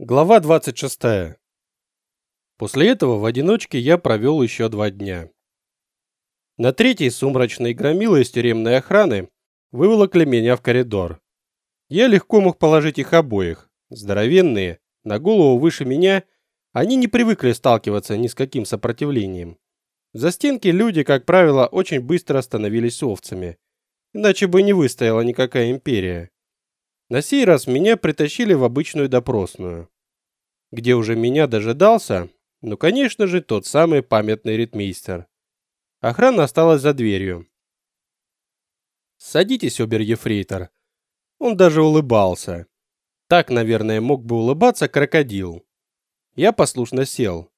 Глава 26. После этого в одиночке я провел еще два дня. На третий сумрачный громила из тюремной охраны выволокли меня в коридор. Я легко мог положить их обоих. Здоровенные, на голову выше меня, они не привыкли сталкиваться ни с каким сопротивлением. За стенки люди, как правило, очень быстро становились овцами. Иначе бы не выстояла никакая империя. На сей раз меня притащили в обычную допросную, где уже меня дожидался, ну, конечно же, тот самый памятный ритмейстер. Охрана осталась за дверью. «Садитесь, обер-ефрейтор». Он даже улыбался. Так, наверное, мог бы улыбаться крокодил. Я послушно сел.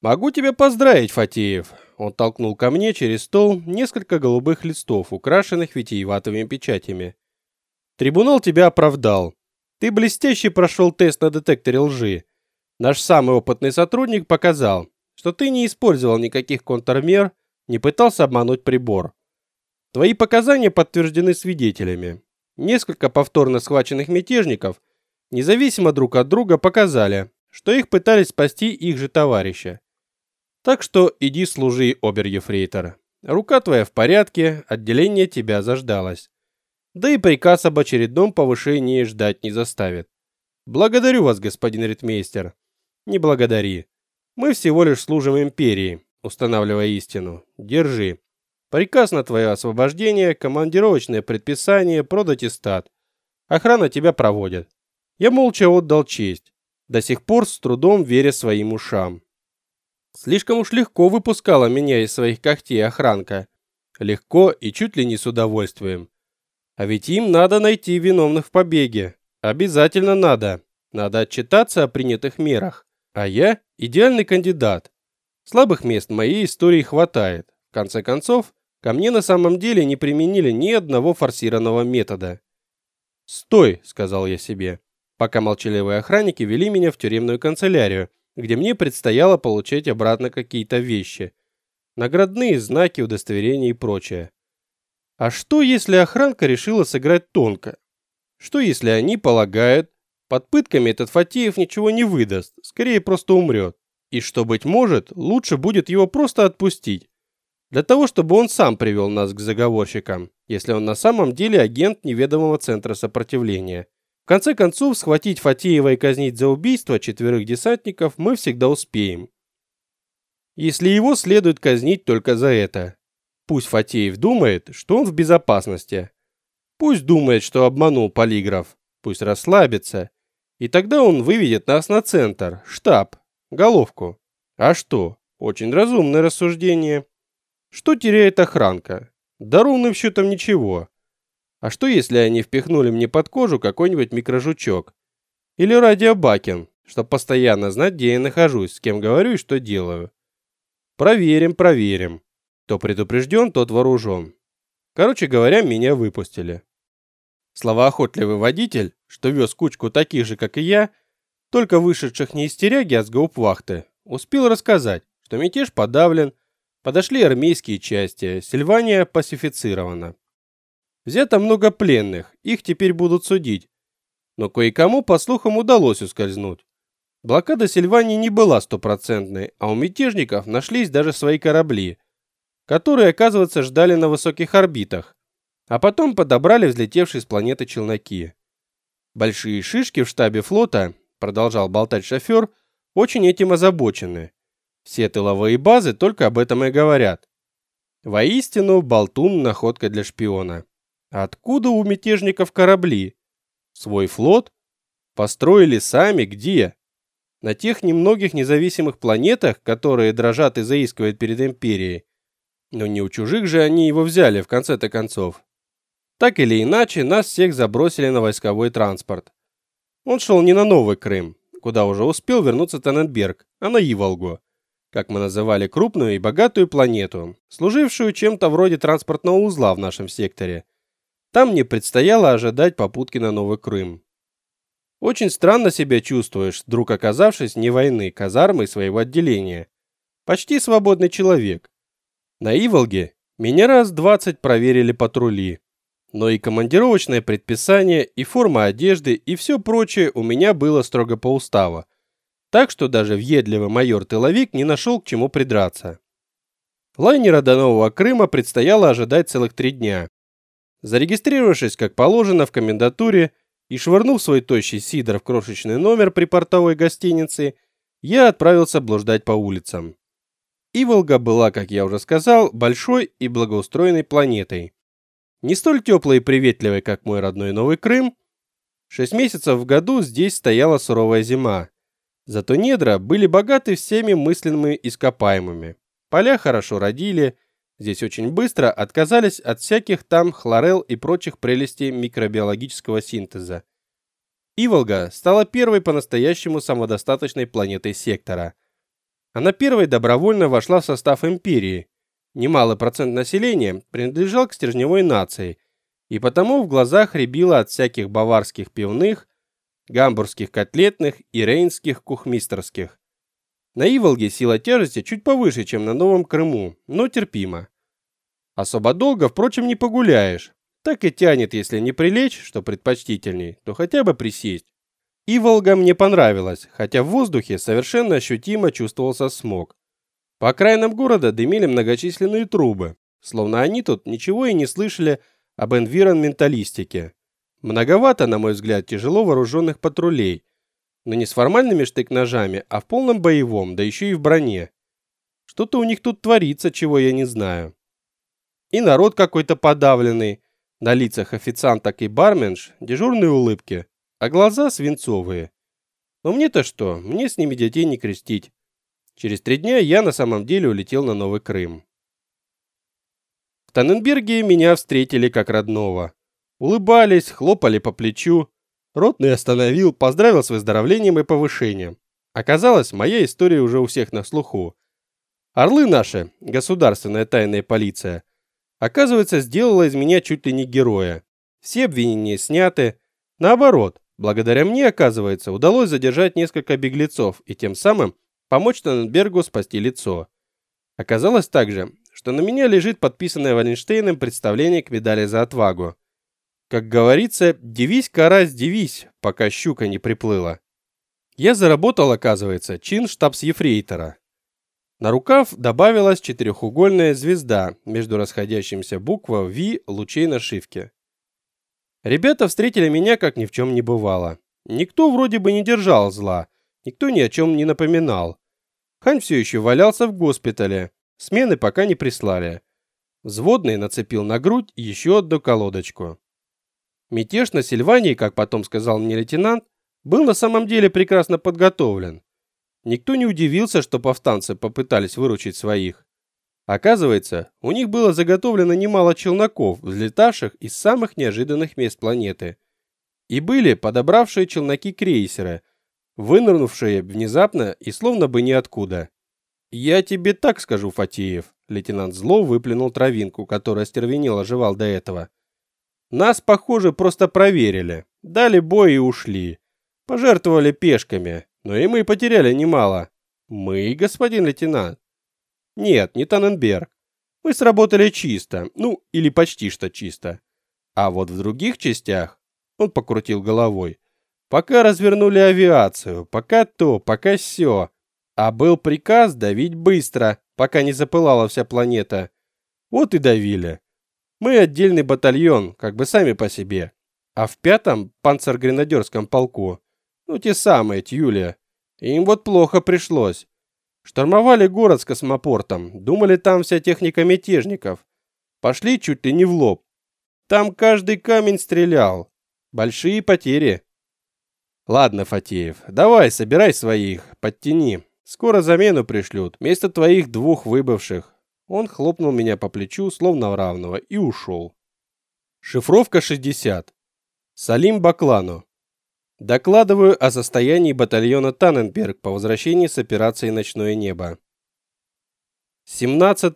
«Могу тебя поздравить, Фатеев!» Он толкнул ко мне через стол несколько голубых листов, украшенных витиеватыми печатями. Трибунал тебя оправдал. Ты блестяще прошел тест на детекторе лжи. Наш самый опытный сотрудник показал, что ты не использовал никаких контрмер, не пытался обмануть прибор. Твои показания подтверждены свидетелями. Несколько повторно схваченных мятежников, независимо друг от друга, показали, что их пытались спасти их же товарища. Так что иди служи, обер-ефрейтор. Рука твоя в порядке, отделение тебя заждалось да и приказ об очередном повышении ждать не заставит. Благодарю вас, господин ритмейстер. Не благодари. Мы всего лишь служим империи, устанавливая истину. Держи. Приказ на твое освобождение, командировочное предписание, продатистат. Охрана тебя проводит. Я молча отдал честь, до сих пор с трудом веря своим ушам. Слишком уж легко выпускала меня из своих когтей охранка. Легко и чуть ли не с удовольствием. А ведь им надо найти виновных в побеге. Обязательно надо. Надо отчитаться о принятых мерах. А я идеальный кандидат. Слабых мест в моей истории хватает. В конце концов, ко мне на самом деле не применили ни одного форсированного метода. "Стой", сказал я себе, пока молчаливые охранники вели меня в тюремную канцелярию, где мне предстояло получать обратно какие-то вещи: наградные знаки, удостоверения и прочее. А что, если охранка решила сыграть тонко? Что, если они полагают, под пытками этот Фатеев ничего не выдаст, скорее просто умрет? И что, быть может, лучше будет его просто отпустить. Для того, чтобы он сам привел нас к заговорщикам, если он на самом деле агент неведомого центра сопротивления. В конце концов, схватить Фатеева и казнить за убийство четверых десантников мы всегда успеем. Если его следует казнить только за это. Пусть Фатеев думает, что он в безопасности. Пусть думает, что обманул полиграф. Пусть расслабится. И тогда он выведет нас на центр, штаб, головку. А что? Очень разумное рассуждение. Что теряет охранка? Да ровным счетом ничего. А что, если они впихнули мне под кожу какой-нибудь микрожучок? Или радиобакен, чтобы постоянно знать, где я нахожусь, с кем говорю и что делаю? Проверим, проверим. Кто предупрежден, тот вооружен. Короче говоря, меня выпустили. Словоохотливый водитель, что вез кучку таких же, как и я, только вышедших не из теряги, а с гауптвахты, успел рассказать, что мятеж подавлен, подошли армейские части, Сильвания пасифицирована. Взято много пленных, их теперь будут судить. Но кое-кому, по слухам, удалось ускользнуть. Блокада Сильвании не была стопроцентной, а у мятежников нашлись даже свои корабли, которые, оказывается, ждали на высоких орбитах, а потом подобрали взлетевшие с планеты челноки. Большие шишки в штабе флота, продолжал болтать шофер, очень этим озабочены. Все тыловые базы только об этом и говорят. Воистину, болтун находка для шпиона. Откуда у мятежников корабли? Свой флот? Построили сами где? На тех немногих независимых планетах, которые дрожат и заискивают перед империей, но не у чужих же они его взяли в конце-то концов. Так или иначе, нас всех забросили на войсковой транспорт. Он шел не на Новый Крым, куда уже успел вернуться Таненберг, а на Иволгу, как мы называли крупную и богатую планету, служившую чем-то вроде транспортного узла в нашем секторе. Там мне предстояло ожидать попутки на Новый Крым. Очень странно себя чувствуешь, вдруг оказавшись не войны, казармой своего отделения. Почти свободный человек. На Иволге меня раз двадцать проверили патрули. Но и командировочное предписание, и форма одежды, и все прочее у меня было строго по уставу. Так что даже въедливый майор-тыловик не нашел к чему придраться. Лайнера до Нового Крыма предстояло ожидать целых три дня. Зарегистрировавшись как положено в комендатуре и швырнув свой тощий сидор в крошечный номер при портовой гостинице, я отправился блуждать по улицам. Иволга была, как я уже сказал, большой и благоустроенной планетой. Не столь теплой и приветливой, как мой родной Новый Крым. Шесть месяцев в году здесь стояла суровая зима. Зато недра были богаты всеми мысленными ископаемыми. Поля хорошо родили, здесь очень быстро отказались от всяких там хлорел и прочих прелестей микробиологического синтеза. Иволга стала первой по-настоящему самодостаточной планетой сектора. Она первой добровольно вошла в состав империи, Немалый процент населения принадлежал к стержневой нации, и потому в глазах рябило от всяких баварских пивных, гамбургских котлетных и рейнских кухмистерских. На Иволге сила тяжести чуть повыше, чем на Новом Крыму, но терпимо. Особо долго, впрочем, не погуляешь. Так и тянет, если не прилечь, что предпочтительней, то хотя бы присесть. Иволга мне понравилась, хотя в воздухе совершенно ощутимо чувствовался смог. По окраинам города дымили многочисленные трубы, словно они тут ничего и не слышали об энвиронменталистике. Многовато, на мой взгляд, тяжело вооруженных патрулей, но не с формальными штык-ножами, а в полном боевом, да еще и в броне. Что-то у них тут творится, чего я не знаю. И народ какой-то подавленный, на лицах официанток и барменш дежурные улыбки, а глаза свинцовые. Но мне-то что, мне с ними детей не крестить. Через три дня я на самом деле улетел на Новый Крым. В Таненберге меня встретили как родного. Улыбались, хлопали по плечу. Ротный остановил, поздравил с выздоровлением и повышением. Оказалось, моя история уже у всех на слуху. Орлы наши, государственная тайная полиция, оказывается, сделала из меня чуть ли не героя. Все обвинения сняты. Наоборот, благодаря мне, оказывается, удалось задержать несколько беглецов и тем самым помочь Таненбергу спасти лицо. Оказалось также, что на меня лежит подписанное Валенштейном представление к медали за отвагу. Как говорится, девись, карась, девись, пока щука не приплыла. Я заработал, оказывается, чин штабс-ефрейтора. На рукав добавилась четырехугольная звезда между расходящимся буква V лучей нашивки. Ребята встретили меня, как ни в чем не бывало. Никто вроде бы не держал зла, Никто ни о чем не напоминал. Хань все еще валялся в госпитале. Смены пока не прислали. Взводный нацепил на грудь еще одну колодочку. Мятеж на Сильвании, как потом сказал мне лейтенант, был на самом деле прекрасно подготовлен. Никто не удивился, что повстанцы попытались выручить своих. Оказывается, у них было заготовлено немало челноков, взлетавших из самых неожиданных мест планеты. И были подобравшие челноки крейсера – вынырнувшее внезапно и словно бы ниоткуда. «Я тебе так скажу, Фатеев», — лейтенант Зло выплюнул травинку, которая стервенело жевал до этого. «Нас, похоже, просто проверили, дали бой и ушли. Пожертвовали пешками, но и мы потеряли немало. Мы, господин лейтенант?» «Нет, не Таненберг. Мы сработали чисто, ну, или почти что чисто. А вот в других частях...» Он покрутил головой. Пока развернули авиацию, пока то, пока сё. А был приказ давить быстро, пока не запылала вся планета. Вот и давили. Мы отдельный батальон, как бы сами по себе. А в пятом панцергренадерском полку, ну те самые, Тюля, им вот плохо пришлось. Штурмовали город с космопортом, думали там вся техника мятежников. Пошли чуть ли не в лоб. Там каждый камень стрелял. Большие потери. Ладно, Фатеев, давай, собирай своих, подтяни. Скоро замену пришлют, вместо твоих двух выбывших. Он хлопнул меня по плечу, словно равного, и ушел. Шифровка 60. Салим Баклану. Докладываю о состоянии батальона Таненберг по возвращении с операции «Ночное небо». 17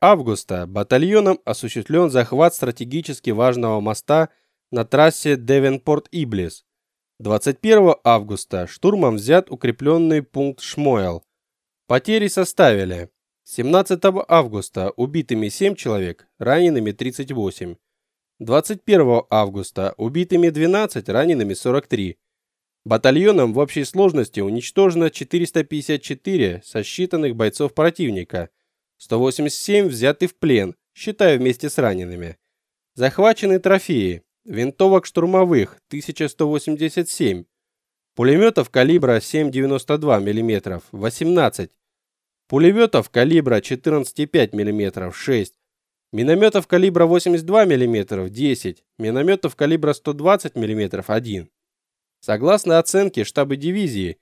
августа батальоном осуществлен захват стратегически важного моста на трассе Девенпорт-Иблис 21 августа штурмом взят укрепленный пункт Шмоэл. Потери составили 17 августа убитыми 7 человек, ранеными 38. 21 августа убитыми 12, ранеными 43. Батальоном в общей сложности уничтожено 454 сосчитанных бойцов противника, 187 взяты в плен, считая вместе с ранеными. Захвачены трофеи: винтовок штурмовых 1187, пулеметов калибра 7,92 мм 18, пулеметов калибра 14,5 мм 6, минометов калибра 82 мм 10, минометов калибра 120 мм 1. Согласно оценке штаба дивизии,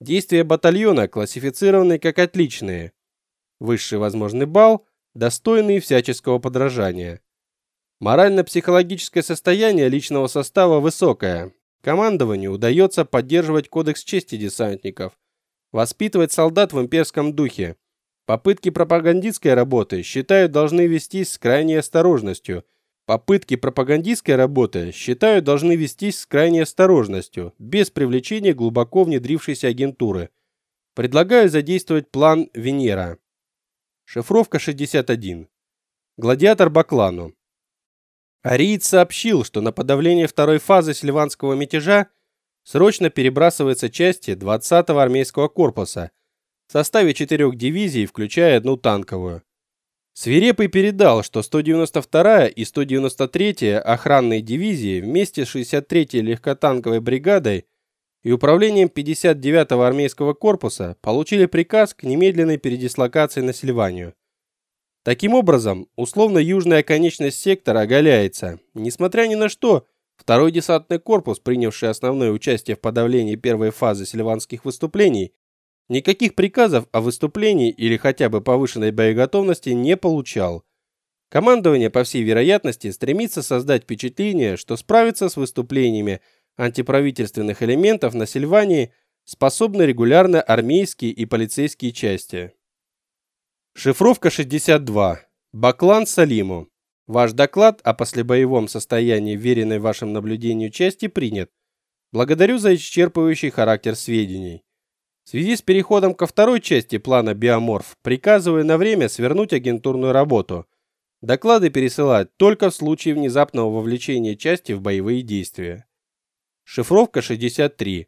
действия батальона классифицированы как отличные. Высший возможный балл достойный всяческого подражания. Морально-психологическое состояние личного состава высокое. Командованию удается поддерживать кодекс чести десантников, воспитывать солдат в имперском духе. Попытки пропагандистской работы, считают, должны вестись с крайней осторожностью. Попытки пропагандистской работы, считают, должны вестись с крайней осторожностью, без привлечения глубоко внедрившейся агентуры. Предлагаю задействовать план Венера. Шифровка 61. Гладиатор Баклану. Ариец сообщил, что на подавление второй фазы сильванского мятежа срочно перебрасываются части 20-го армейского корпуса в составе четырех дивизий, включая одну танковую. Свирепый передал, что 192-я и 193-я охранные дивизии вместе с 63-й легкотанковой бригадой и управлением 59-го армейского корпуса получили приказ к немедленной передислокации на Сильванию. Таким образом, условно-южная конечность сектора оголяется. Несмотря ни на что, второй десантный корпус, принявший основное участие в подавлении первой фазы сильванских выступлений, никаких приказов о выступлении или хотя бы повышенной боеготовности не получал. Командование, по всей вероятности, стремится создать впечатление, что справится с выступлениями антиправительственных элементов на Сильвании способны регулярно армейские и полицейские части. Шифровка 62. Баклан Салиму. Ваш доклад о послебоевом состоянии веренной вашему наблюдению части принят. Благодарю за исчерпывающий характер сведений. В связи с переходом ко второй части плана Биоморф приказываю на время свернуть агентурную работу. Доклады пересылать только в случае внезапного вовлечения части в боевые действия. Шифровка 63.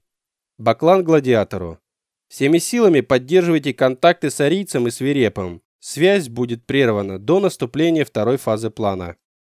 Баклан гладиатору. Всеми силами поддерживайте контакты с арийцем и свирепым. Связь будет прервана до наступления второй фазы плана.